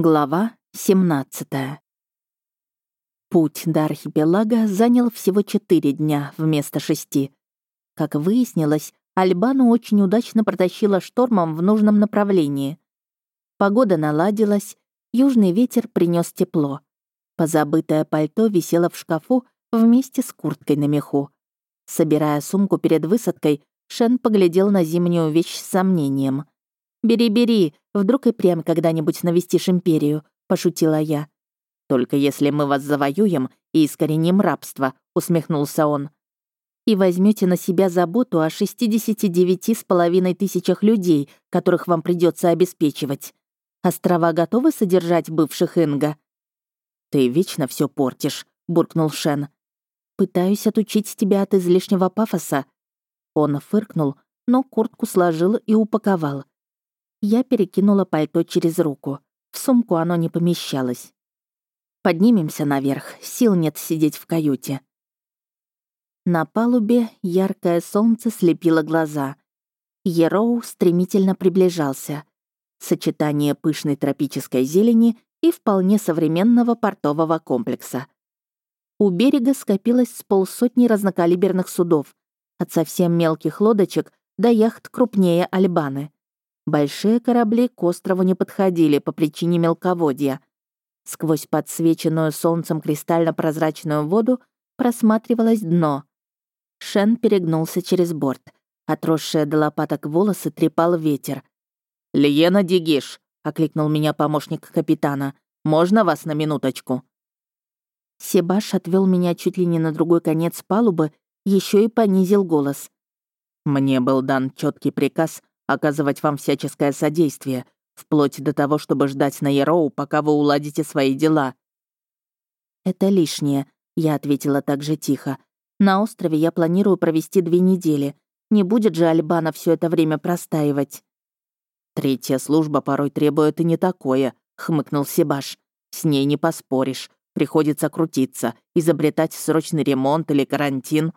Глава 17 Путь до архипелага занял всего четыре дня вместо шести. Как выяснилось, Альбану очень удачно протащила штормом в нужном направлении. Погода наладилась, южный ветер принес тепло. Позабытое пальто висело в шкафу вместе с курткой на меху. Собирая сумку перед высадкой, Шен поглядел на зимнюю вещь с сомнением — «Бери, бери, вдруг и прям когда-нибудь навестишь империю», — пошутила я. «Только если мы вас завоюем и искореним рабство», — усмехнулся он. «И возьмете на себя заботу о 69 с половиной тысячах людей, которых вам придется обеспечивать. Острова готовы содержать бывших Инга?» «Ты вечно все портишь», — буркнул Шен. «Пытаюсь отучить тебя от излишнего пафоса». Он фыркнул, но куртку сложил и упаковал. Я перекинула пальто через руку. В сумку оно не помещалось. Поднимемся наверх, сил нет сидеть в каюте. На палубе яркое солнце слепило глаза. Ероу стремительно приближался. Сочетание пышной тропической зелени и вполне современного портового комплекса. У берега скопилось с полсотни разнокалиберных судов, от совсем мелких лодочек до яхт крупнее Альбаны. Большие корабли к острову не подходили по причине мелководья. Сквозь подсвеченную солнцем кристально-прозрачную воду просматривалось дно. Шен перегнулся через борт. Отросшие до лопаток волосы трепал ветер. «Лиена Дигиш!» — окликнул меня помощник капитана. «Можно вас на минуточку?» Себаш отвел меня чуть ли не на другой конец палубы, еще и понизил голос. «Мне был дан четкий приказ оказывать вам всяческое содействие, вплоть до того, чтобы ждать на Яроу, пока вы уладите свои дела». «Это лишнее», — я ответила так же тихо. «На острове я планирую провести две недели. Не будет же Альбана все это время простаивать». «Третья служба порой требует и не такое», — хмыкнул Себаш. «С ней не поспоришь. Приходится крутиться, изобретать срочный ремонт или карантин».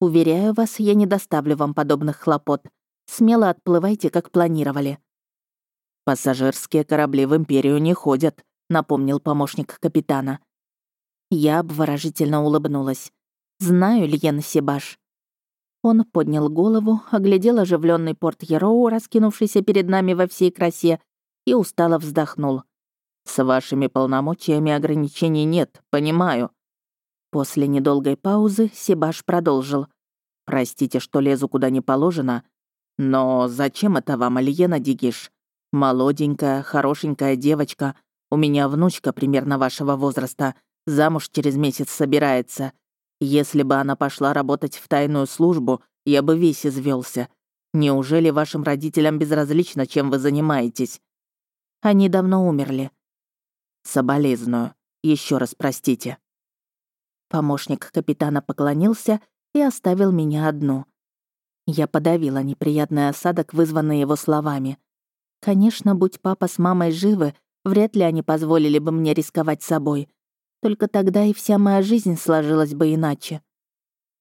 «Уверяю вас, я не доставлю вам подобных хлопот. Смело отплывайте, как планировали». «Пассажирские корабли в Империю не ходят», — напомнил помощник капитана. Я обворожительно улыбнулась. «Знаю, Льен Себаш». Он поднял голову, оглядел оживленный порт Ероу, раскинувшийся перед нами во всей красе, и устало вздохнул. «С вашими полномочиями ограничений нет, понимаю». После недолгой паузы Себаш продолжил. «Простите, что лезу куда не положено, но зачем это вам, Альена Дигиш? Молоденькая, хорошенькая девочка. У меня внучка примерно вашего возраста. Замуж через месяц собирается. Если бы она пошла работать в тайную службу, я бы весь извелся. Неужели вашим родителям безразлично, чем вы занимаетесь? Они давно умерли. Соболезную. Еще раз простите. Помощник капитана поклонился и оставил меня одну. Я подавила неприятный осадок, вызванный его словами. Конечно, будь папа с мамой живы, вряд ли они позволили бы мне рисковать собой. Только тогда и вся моя жизнь сложилась бы иначе.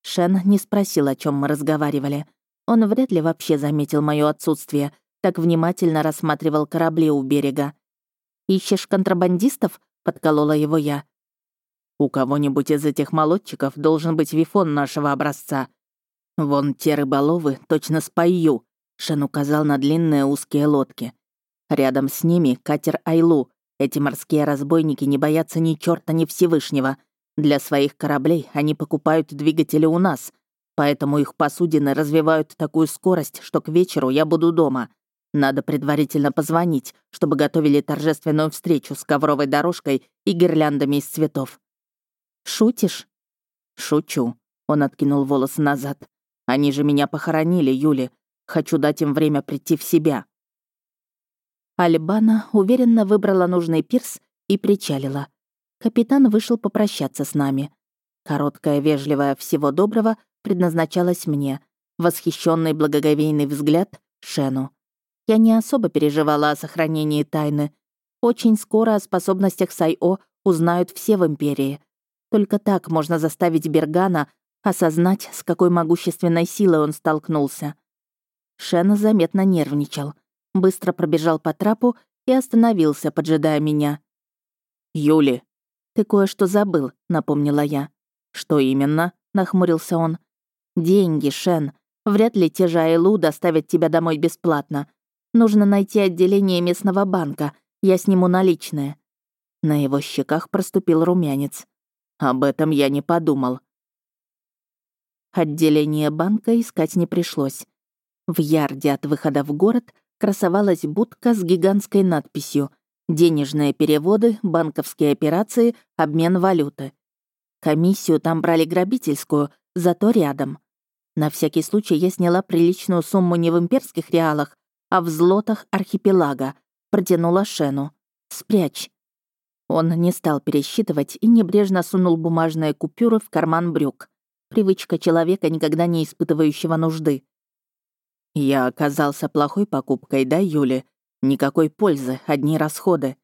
Шен не спросил, о чем мы разговаривали. Он вряд ли вообще заметил мое отсутствие, так внимательно рассматривал корабли у берега. «Ищешь контрабандистов?» — подколола его я. «У кого-нибудь из этих молодчиков должен быть вифон нашего образца», «Вон те рыболовы точно спою», — Шен указал на длинные узкие лодки. Рядом с ними катер Айлу. Эти морские разбойники не боятся ни черта, ни Всевышнего. Для своих кораблей они покупают двигатели у нас, поэтому их посудины развивают такую скорость, что к вечеру я буду дома. Надо предварительно позвонить, чтобы готовили торжественную встречу с ковровой дорожкой и гирляндами из цветов. «Шутишь?» «Шучу», — он откинул волосы назад. Они же меня похоронили, Юли. Хочу дать им время прийти в себя». Альбана уверенно выбрала нужный пирс и причалила. Капитан вышел попрощаться с нами. Короткая, вежливая «всего доброго» предназначалась мне. Восхищенный благоговейный взгляд — Шену. Я не особо переживала о сохранении тайны. Очень скоро о способностях Сайо узнают все в Империи. Только так можно заставить Бергана осознать, с какой могущественной силой он столкнулся. Шен заметно нервничал. Быстро пробежал по трапу и остановился, поджидая меня. «Юли!» «Ты кое-что забыл», — напомнила я. «Что именно?» — нахмурился он. «Деньги, Шен. Вряд ли те же Айлу доставят тебя домой бесплатно. Нужно найти отделение местного банка. Я сниму наличные». На его щеках проступил румянец. «Об этом я не подумал». Отделение банка искать не пришлось. В ярде от выхода в город красовалась будка с гигантской надписью «Денежные переводы, банковские операции, обмен валюты». Комиссию там брали грабительскую, зато рядом. На всякий случай я сняла приличную сумму не в имперских реалах, а в злотах архипелага. Протянула Шену. «Спрячь». Он не стал пересчитывать и небрежно сунул бумажные купюры в карман брюк. Привычка человека, никогда не испытывающего нужды. «Я оказался плохой покупкой, да, Юли? Никакой пользы, одни расходы».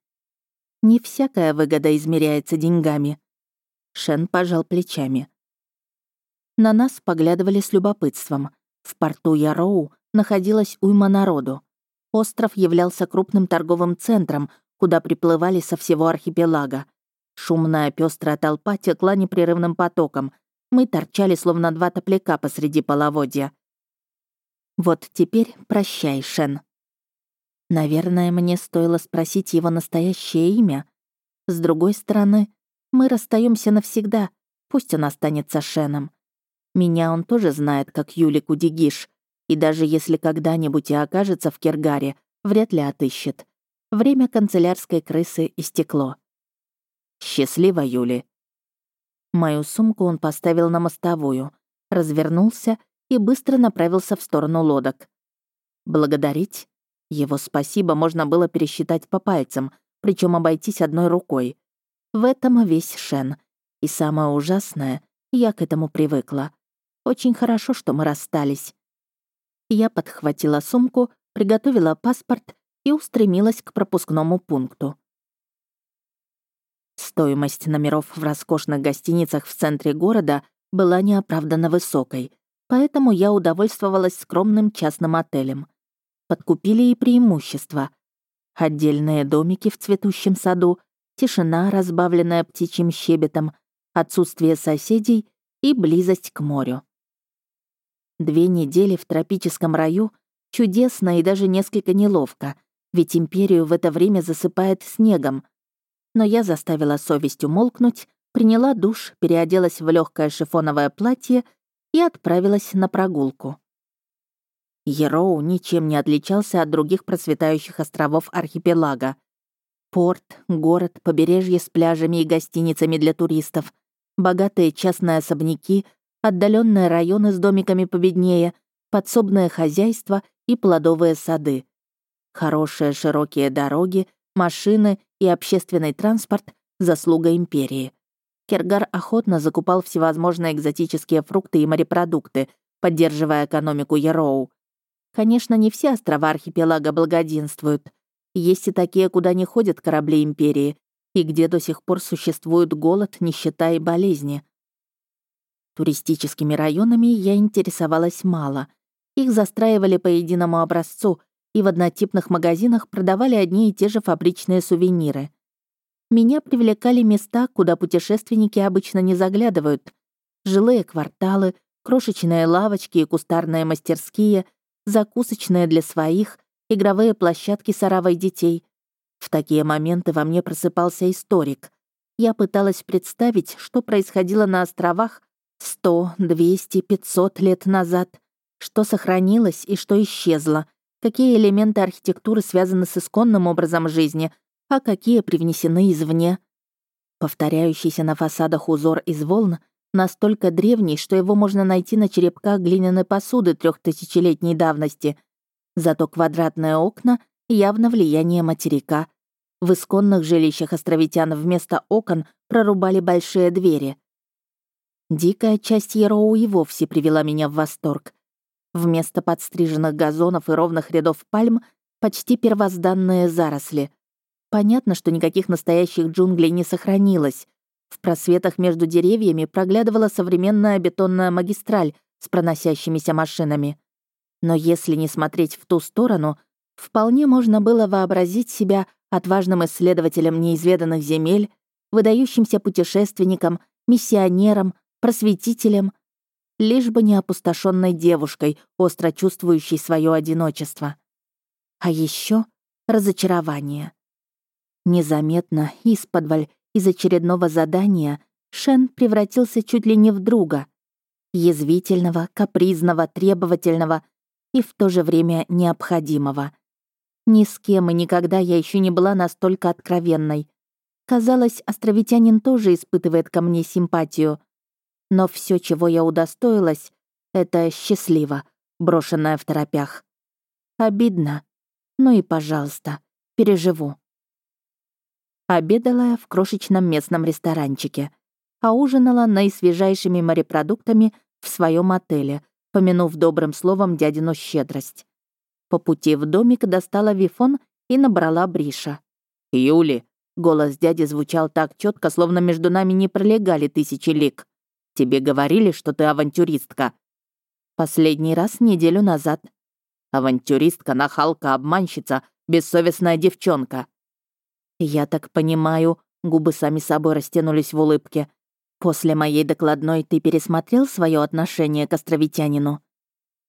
«Не всякая выгода измеряется деньгами». Шен пожал плечами. На нас поглядывали с любопытством. В порту Яроу находилась уйма народу. Остров являлся крупным торговым центром, куда приплывали со всего архипелага. Шумная пестрая толпа текла непрерывным потоком. Мы торчали, словно два топляка посреди половодья. Вот теперь прощай, Шен. Наверное, мне стоило спросить его настоящее имя. С другой стороны, мы расстаемся навсегда, пусть он останется Шеном. Меня он тоже знает, как Юлику Дигиш, и даже если когда-нибудь и окажется в Кергаре, вряд ли отыщет. Время канцелярской крысы истекло. «Счастливо, Юли!» Мою сумку он поставил на мостовую, развернулся и быстро направился в сторону лодок. Благодарить? Его спасибо можно было пересчитать по пальцам, причем обойтись одной рукой. В этом весь Шен. И самое ужасное, я к этому привыкла. Очень хорошо, что мы расстались. Я подхватила сумку, приготовила паспорт и устремилась к пропускному пункту. Стоимость номеров в роскошных гостиницах в центре города была неоправданно высокой, поэтому я удовольствовалась скромным частным отелем. Подкупили и преимущества. Отдельные домики в цветущем саду, тишина, разбавленная птичьим щебетом, отсутствие соседей и близость к морю. Две недели в тропическом раю чудесно и даже несколько неловко, ведь империю в это время засыпает снегом. Но я заставила совесть умолкнуть, приняла душ, переоделась в легкое шифоновое платье и отправилась на прогулку. Ероу ничем не отличался от других процветающих островов архипелага. Порт, город, побережье с пляжами и гостиницами для туристов, богатые частные особняки, отдаленные районы с домиками победнее, подсобное хозяйство и плодовые сады. Хорошие широкие дороги, машины и общественный транспорт — заслуга империи. Кергар охотно закупал всевозможные экзотические фрукты и морепродукты, поддерживая экономику Яроу. Конечно, не все острова архипелага благоденствуют. Есть и такие, куда не ходят корабли Империи, и где до сих пор существует голод, нищета и болезни. Туристическими районами я интересовалась мало. Их застраивали по единому образцу, и в однотипных магазинах продавали одни и те же фабричные сувениры. Меня привлекали места, куда путешественники обычно не заглядывают. Жилые кварталы, крошечные лавочки и кустарные мастерские, закусочные для своих, игровые площадки с оравой детей. В такие моменты во мне просыпался историк. Я пыталась представить, что происходило на островах 100, 200, 500 лет назад, что сохранилось и что исчезло, какие элементы архитектуры связаны с исконным образом жизни — а какие привнесены извне. Повторяющийся на фасадах узор из волн настолько древний, что его можно найти на черепках глиняной посуды трехтысячелетней давности. Зато квадратные окна — явно влияние материка. В исконных жилищах островитян вместо окон прорубали большие двери. Дикая часть Ероу и вовсе привела меня в восторг. Вместо подстриженных газонов и ровных рядов пальм — почти первозданные заросли. Понятно, что никаких настоящих джунглей не сохранилось. В просветах между деревьями проглядывала современная бетонная магистраль с проносящимися машинами. Но если не смотреть в ту сторону, Вполне можно было вообразить себя отважным исследователем неизведанных земель, выдающимся путешественником, миссионером, просветителем, лишь бы не опустошенной девушкой, остро чувствующей свое одиночество. А еще разочарование. Незаметно, из-под из очередного задания, Шен превратился чуть ли не в друга. Язвительного, капризного, требовательного и в то же время необходимого. Ни с кем и никогда я еще не была настолько откровенной. Казалось, островитянин тоже испытывает ко мне симпатию. Но все, чего я удостоилась, это счастливо, брошенное в торопях. Обидно. Ну и пожалуйста, переживу. Обедала я в крошечном местном ресторанчике, а ужинала наисвежайшими морепродуктами в своем отеле, помянув добрым словом дядину щедрость. По пути в домик достала вифон и набрала Бриша. «Юли!» — голос дяди звучал так четко, словно между нами не пролегали тысячи лик. «Тебе говорили, что ты авантюристка?» «Последний раз неделю назад». «Авантюристка, нахалка, обманщица, бессовестная девчонка. «Я так понимаю», — губы сами собой растянулись в улыбке. «После моей докладной ты пересмотрел свое отношение к островитянину?»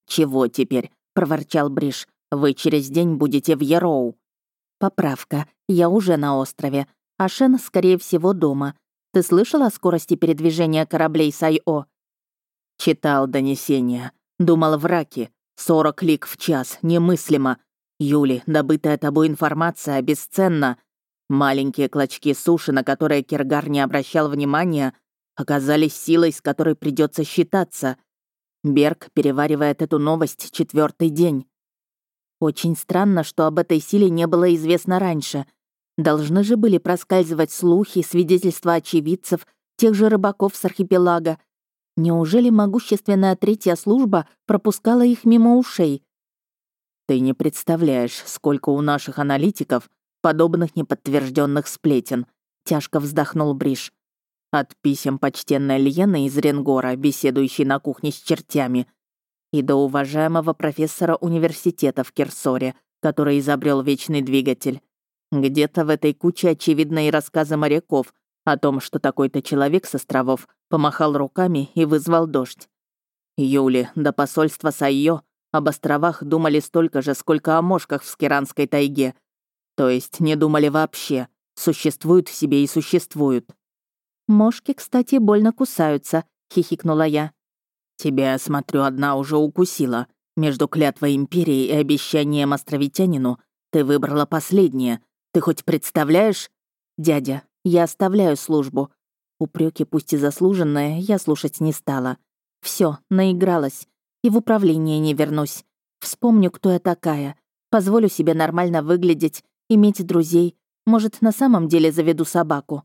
«Чего теперь?» — проворчал Бриш. «Вы через день будете в Яроу». «Поправка. Я уже на острове. А Шен, скорее всего, дома. Ты слышал о скорости передвижения кораблей Сайо?» «Читал донесения. Думал в раке. Сорок лик в час. Немыслимо. Юли, добытая тобой информация бесценна. Маленькие клочки суши, на которые Киргар не обращал внимания, оказались силой, с которой придется считаться. Берг переваривает эту новость четвертый день. Очень странно, что об этой силе не было известно раньше. Должны же были проскальзывать слухи, свидетельства очевидцев, тех же рыбаков с архипелага. Неужели могущественная третья служба пропускала их мимо ушей? Ты не представляешь, сколько у наших аналитиков подобных неподтвержденных сплетен», — тяжко вздохнул Бриш. От писем почтенной Льены из Ренгора, беседующей на кухне с чертями, и до уважаемого профессора университета в Керсоре, который изобрел вечный двигатель. Где-то в этой куче очевидны и рассказы моряков о том, что такой-то человек с островов помахал руками и вызвал дождь. Юли, до посольства Сайо об островах думали столько же, сколько о мошках в Скиранской тайге — то есть не думали вообще. Существуют в себе и существуют. «Мошки, кстати, больно кусаются», — хихикнула я. «Тебя, смотрю, одна уже укусила. Между клятвой Империи и обещанием островитянину ты выбрала последнее. Ты хоть представляешь?» «Дядя, я оставляю службу». Упреки, пусть и заслуженные, я слушать не стала. Все, наигралась. И в управление не вернусь. Вспомню, кто я такая. Позволю себе нормально выглядеть иметь друзей. Может, на самом деле заведу собаку?»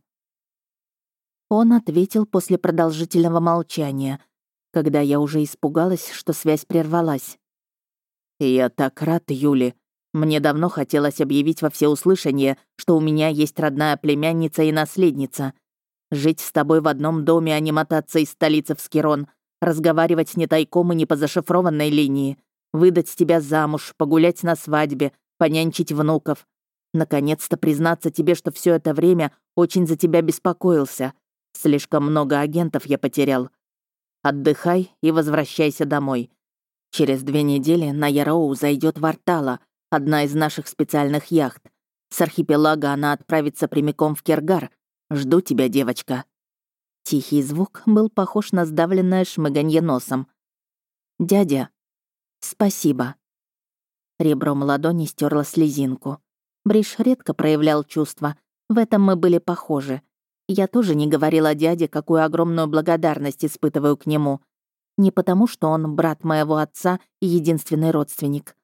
Он ответил после продолжительного молчания, когда я уже испугалась, что связь прервалась. «Я так рад, Юли. Мне давно хотелось объявить во всеуслышание, что у меня есть родная племянница и наследница. Жить с тобой в одном доме, а не мотаться из столицы в Скирон, разговаривать не тайком и не по зашифрованной линии, выдать тебя замуж, погулять на свадьбе, понянчить внуков, Наконец-то признаться тебе, что все это время очень за тебя беспокоился. Слишком много агентов я потерял. Отдыхай и возвращайся домой. Через две недели на Яроу зайдет Вартала, одна из наших специальных яхт. С архипелага она отправится прямиком в Кергар. Жду тебя, девочка». Тихий звук был похож на сдавленное шмыганье носом. «Дядя, спасибо». Ребром ладони стерла слезинку. Бриш редко проявлял чувства. В этом мы были похожи. Я тоже не говорила дяде, какую огромную благодарность испытываю к нему. Не потому, что он брат моего отца и единственный родственник.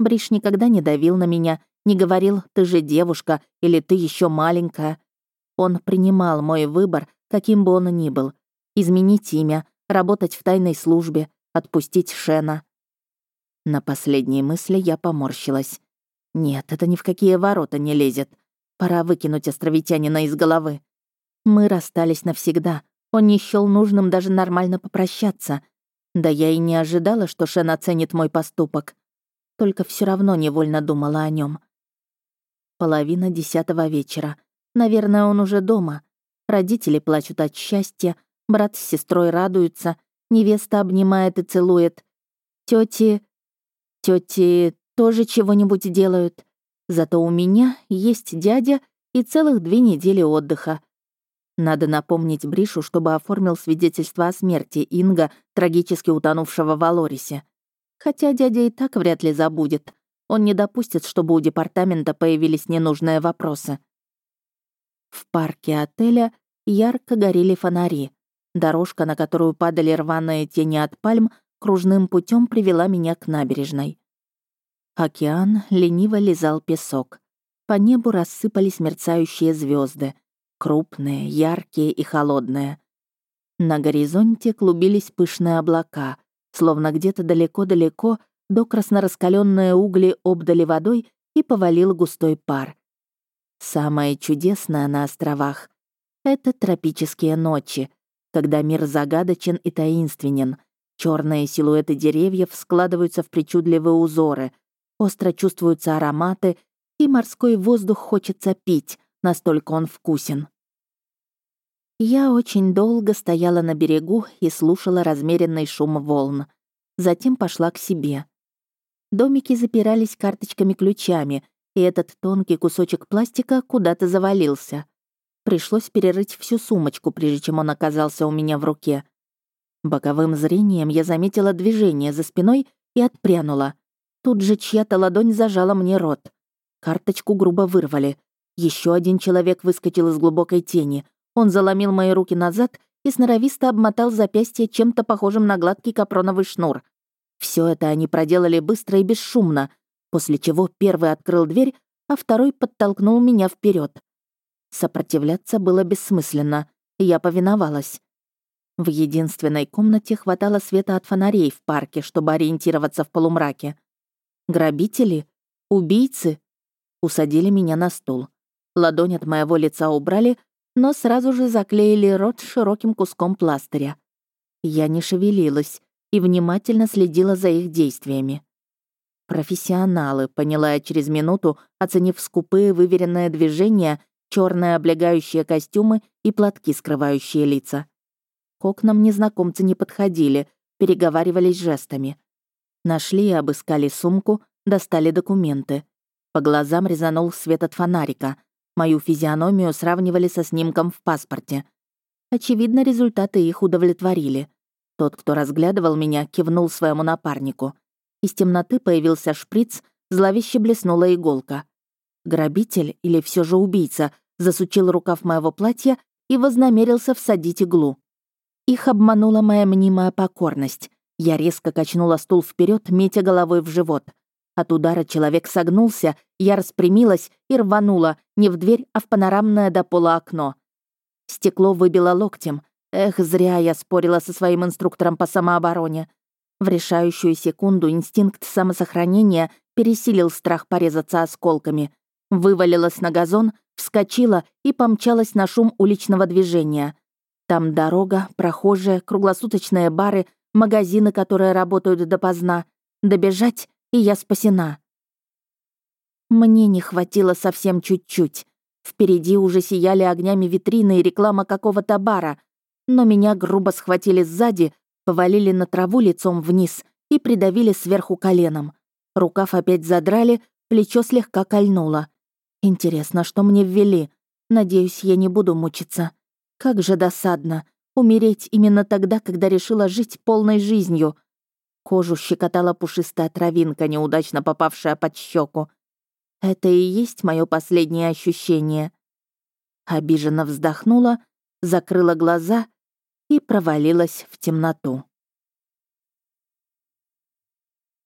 Бриш никогда не давил на меня, не говорил «ты же девушка» или «ты еще маленькая». Он принимал мой выбор, каким бы он ни был. Изменить имя, работать в тайной службе, отпустить Шена. На последние мысли я поморщилась. Нет, это ни в какие ворота не лезет. Пора выкинуть островитянина из головы. Мы расстались навсегда. Он не счёл нужным даже нормально попрощаться. Да я и не ожидала, что Шен оценит мой поступок. Только все равно невольно думала о нем. Половина десятого вечера. Наверное, он уже дома. Родители плачут от счастья, брат с сестрой радуются, невеста обнимает и целует. Тети... Тети тоже чего-нибудь делают. Зато у меня есть дядя и целых две недели отдыха. Надо напомнить Бришу, чтобы оформил свидетельство о смерти Инга, трагически утонувшего в Алорисе. Хотя дядя и так вряд ли забудет. Он не допустит, чтобы у департамента появились ненужные вопросы. В парке отеля ярко горели фонари. Дорожка, на которую падали рваные тени от пальм, кружным путем привела меня к набережной. Океан лениво лизал песок. По небу рассыпались мерцающие звезды, крупные, яркие и холодные. На горизонте клубились пышные облака, словно где-то далеко-далеко до краснораскаленные угли обдали водой и повалил густой пар. Самое чудесное на островах — это тропические ночи, когда мир загадочен и таинственен, черные силуэты деревьев складываются в причудливые узоры, остро чувствуются ароматы, и морской воздух хочется пить, настолько он вкусен. Я очень долго стояла на берегу и слушала размеренный шум волн. Затем пошла к себе. Домики запирались карточками-ключами, и этот тонкий кусочек пластика куда-то завалился. Пришлось перерыть всю сумочку, прежде чем он оказался у меня в руке. Боковым зрением я заметила движение за спиной и отпрянула. Тут же чья-то ладонь зажала мне рот. Карточку грубо вырвали. Еще один человек выскочил из глубокой тени. Он заломил мои руки назад и сноровисто обмотал запястье чем-то похожим на гладкий капроновый шнур. Все это они проделали быстро и бесшумно, после чего первый открыл дверь, а второй подтолкнул меня вперед. Сопротивляться было бессмысленно, я повиновалась. В единственной комнате хватало света от фонарей в парке, чтобы ориентироваться в полумраке. Грабители? Убийцы? Усадили меня на стул. Ладонь от моего лица убрали, но сразу же заклеили рот широким куском пластыря. Я не шевелилась и внимательно следила за их действиями. Профессионалы, поняла я через минуту, оценив скупые выверенные движения, черные облегающие костюмы и платки, скрывающие лица. К окнам незнакомцы не подходили, переговаривались жестами. Нашли и обыскали сумку, достали документы. По глазам резанул свет от фонарика. Мою физиономию сравнивали со снимком в паспорте. Очевидно, результаты их удовлетворили. Тот, кто разглядывал меня, кивнул своему напарнику. Из темноты появился шприц, зловеще блеснула иголка. Грабитель или все же убийца засучил рукав моего платья и вознамерился всадить иглу. Их обманула моя мнимая покорность. Я резко качнула стул вперед, метя головой в живот. От удара человек согнулся, я распрямилась и рванула, не в дверь, а в панорамное до пола окно. Стекло выбило локтем. Эх, зря я спорила со своим инструктором по самообороне. В решающую секунду инстинкт самосохранения пересилил страх порезаться осколками. Вывалилась на газон, вскочила и помчалась на шум уличного движения. Там дорога, прохожие, круглосуточные бары, магазины, которые работают допоздна. Добежать, и я спасена. Мне не хватило совсем чуть-чуть. Впереди уже сияли огнями витрины и реклама какого-то бара, но меня грубо схватили сзади, повалили на траву лицом вниз и придавили сверху коленом. Рукав опять задрали, плечо слегка кольнуло. Интересно, что мне ввели? Надеюсь, я не буду мучиться. Как же досадно. Умереть именно тогда, когда решила жить полной жизнью. Кожу щекотала пушистая травинка, неудачно попавшая под щеку. Это и есть мое последнее ощущение. Обиженно вздохнула, закрыла глаза и провалилась в темноту.